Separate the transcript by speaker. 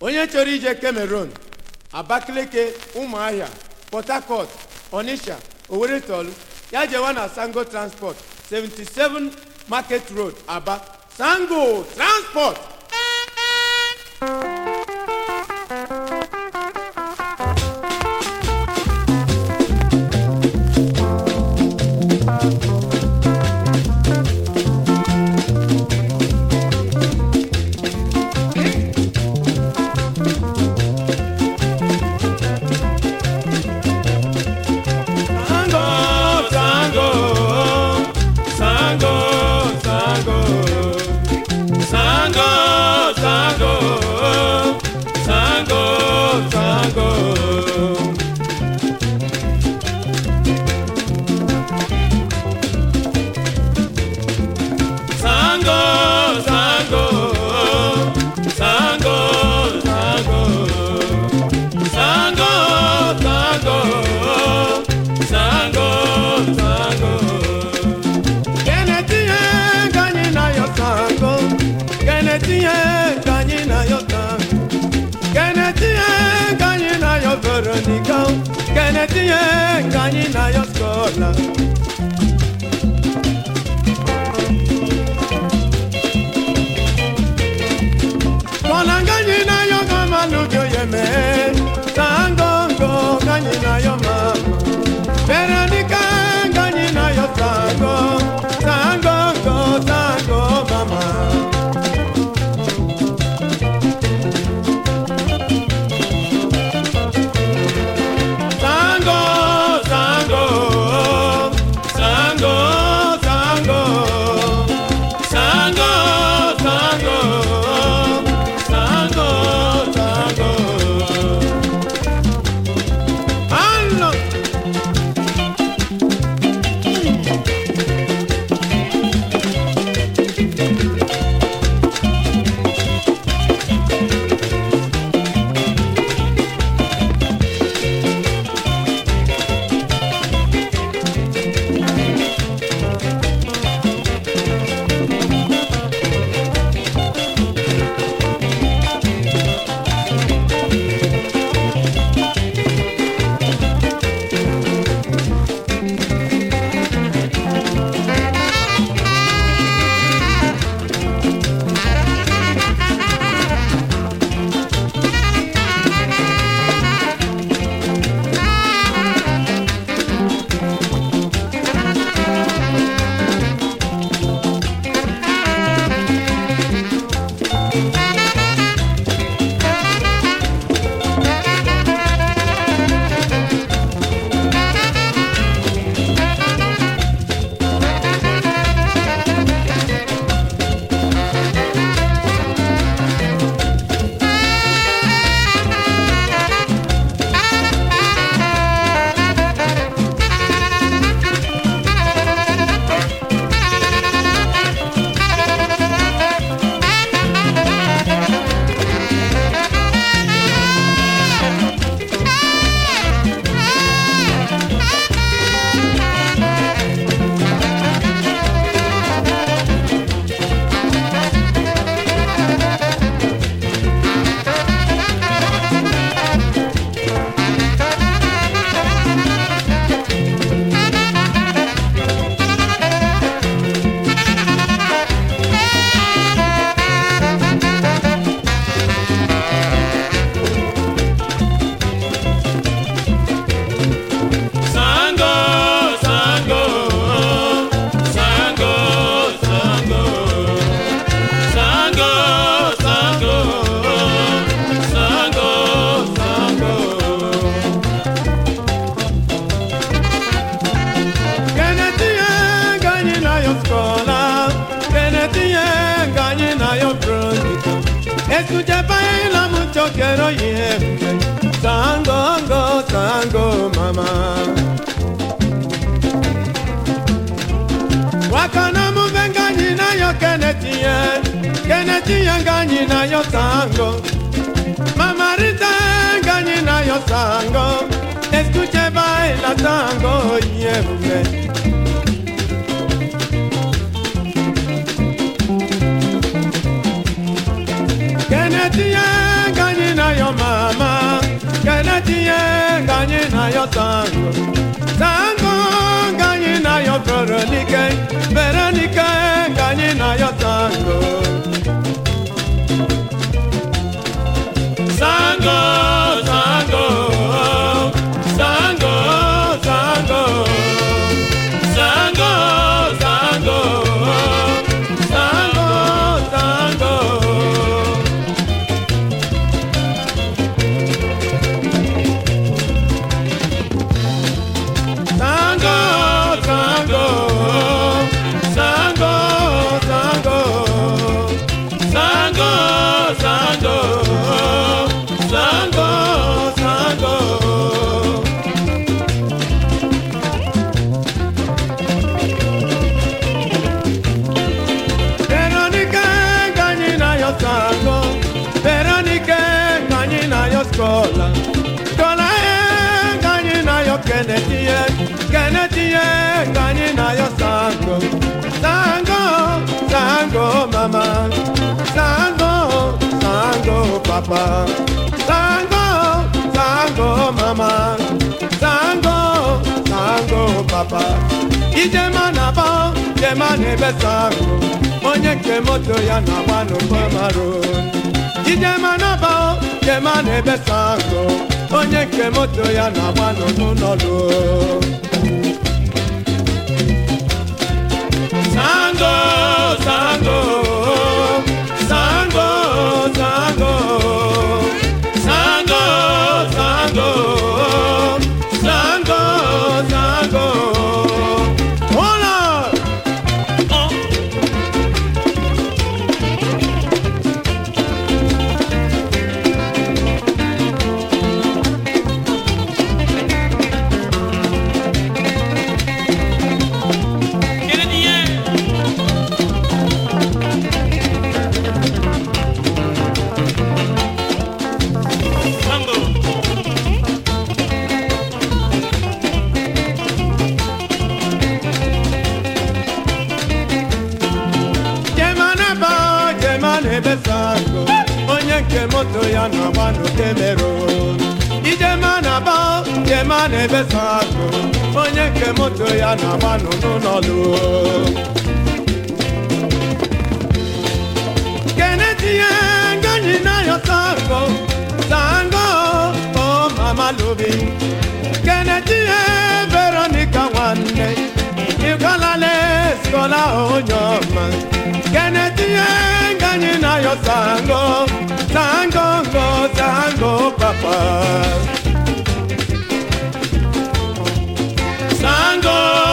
Speaker 1: onye chọrọ ije cameroon abakaliki ụmụahịa port harcourt onitsha owerri tolu ya jewa na sango transport 77 market road aba sango transport okanyi na yo skola yo quiero irte tango, tango, tango, mamá. Wakana mubenga nyina yo kenetie, kenetie nga nyina yo tango. Mamá Rita nga nyina yo tango, escuche baila tango, yeume. angélica sango sango sango veronika nganyi na yo sango veronika nganyi na yo skola skola e nganyi na yo keneti ye keneti ye nganyi na yo sango sango sango mama sango papa. Tango, tango mama. Tango, tango papa. Ije mana ba, je mane besango. Onye nke moto ya na gbanu pamaro. Ije mana ba, je mane besango. Onye nke moto ya na gbanu n'ụlọ Sango, sango. ebe sango onye nke moto ya na-agba n'okemero ijema na ba jema na ebe sango onye nke moto ya na-agba n'ụlọlụ kene tinye nganyị na ya sango sango o mama lobi kene tinye veronica nwanne ịgalala eskola onye ọma yo sango sangongo sango papa sango